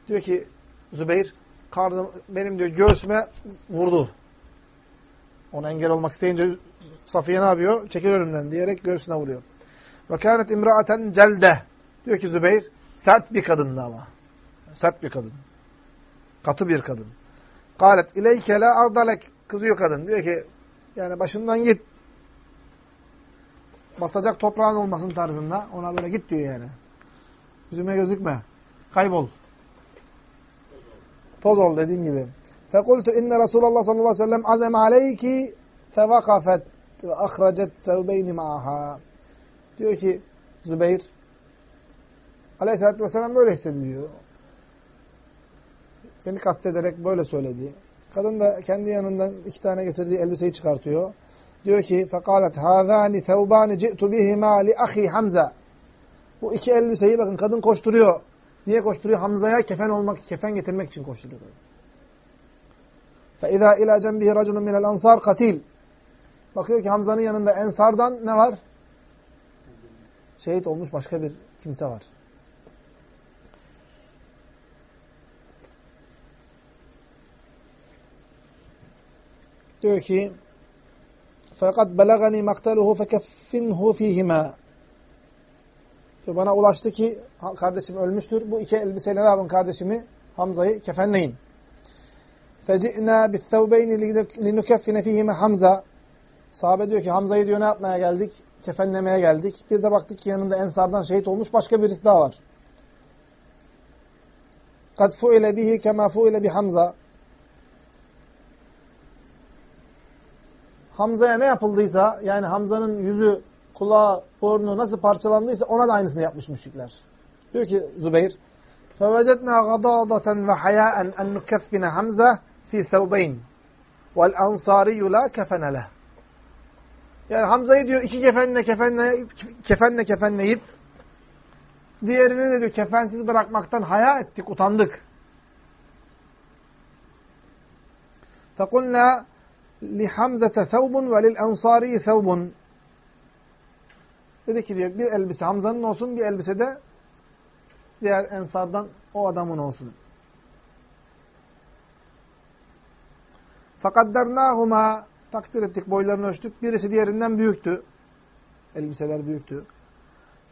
Diyor ki Zübeyir karnım, benim diyor göğsüme vurdu. Ona engel olmak isteyince Safiye ne yapıyor? Çekil önümden diyerek göğsüne vuruyor. Ve kânet imra'aten celde. Diyor ki Zübeyir, sert bir kadındı ama. Sert bir kadın. Katı bir kadın. Kâlet ileyke la ardalek. Kızıyor kadın. Diyor ki, yani başından git. Basacak toprağın olmasın tarzında. Ona böyle git diyor yani. Yüzüme gözükme. Kaybol. Toz ol dediğin gibi. Fekultu inne Resulullah sallallahu aleyhi ve sellem azem aleyki fevakafet ve ahracet sevbeyni ma'aha. Diyor ki Zübeyir aleyhissalatü vesselam böyle hissediliyor. Seni kastederek böyle söyledi. Kadın da kendi yanından iki tane getirdiği elbiseyi çıkartıyor. Diyor ki fekalet hâzâni tevbâni ci'tu bihimâ li ahi Hamza. Bu iki elbiseyi bakın kadın koşturuyor. Niye koşturuyor? Hamza'ya kefen olmak, kefen getirmek için koşturuyor. فَاِذَا اِلَى جَنْبِهِ رَجُلٌ مِنَ الْاَنْصَارِ katil. Bakıyor ki Hamza'nın yanında Ensardan ne var? Şehit olmuş başka bir kimse var. Diyor ki fakat belagani maktaluhu fekeffinhu fihima. Bana ulaştı ki kardeşim ölmüştür. Bu iki elbiseyle yapın kardeşimi Hamza'yı kefenleyin. Feci'na bis-sevbeyni linukeffine fihima Hamza. Sahabe diyor ki Hamza'yı diyor ne yapmaya geldik? Kefenlemeye geldik. Bir de baktık ki yanında Ensardan şehit olmuş başka birisi daha var. قَدْ فُعِلَ بِهِ كَمَا فُعِلَ Hamza. Hamza'ya ne yapıldıysa yani Hamza'nın yüzü, kulağı, burnu nasıl parçalandıysa ona da aynısını yapmış müşrikler. Diyor ki Zübeyir فَوَجَدْنَا غَضَاضَةً وَحَيَاءً أَنْ نُكَفِّنَ حَمْزَةً فِي ثَوْبَيْنِ وَالْاَنْصَارِيُّ لَا كَفَنَ لَهُ Yani Hamza'yı diyor iki kefenle kefenle kefenle kefenleyip diğerini de diyor kefensiz bırakmaktan haya ettik, utandık. فَقُلْنَا لِحَمْزَةَ ثَوْبٌ وَلِلْاَنْصَارِي ثَوْبٌ Dedi ki diyor bir elbise Hamza'nın olsun, bir elbise de diğer ensardan o adamın olsun. فَقَدَّرْنَاهُمَا Takdir ettik, boylarını ölçtük. Birisi diğerinden büyüktü. Elbiseler büyüktü.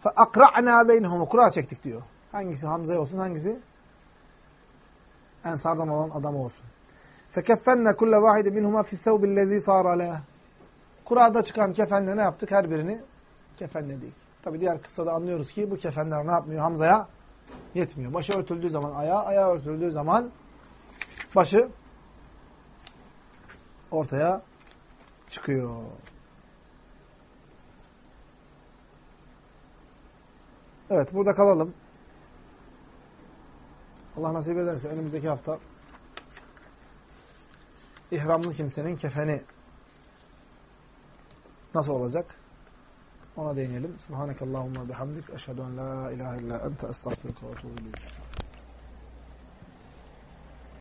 فَاَقْرَعْنَا بَيْنَهُمُ Kura çektik diyor. Hangisi Hamza olsun, hangisi ensardan olan adam olsun. فَكَفَّنَّ كُلَّ وَاحِدٍ مِنْهُمَا فِي الثَّوْبِ الَّذ۪ي صَارَ لَهُ Kurada çıkan kefenle ne yaptık? Her birini kefenledik. Tabi diğer kıssada anlıyoruz ki bu kefenler ne yapmıyor? Hamza'ya yetmiyor. Başı örtüldüğü zaman ayağı, ayağı örtüldüğü zaman başı ortaya çıkıyor. Evet burada kalalım. Allah nasip ederse önümüzdeki hafta ihramlı kimsenin kefeni nasıl olacak? Ona değinelim. Subhanakallahumma bihamdik. Eşhedü en la ilahe illa ente estağfirullah ve etûbü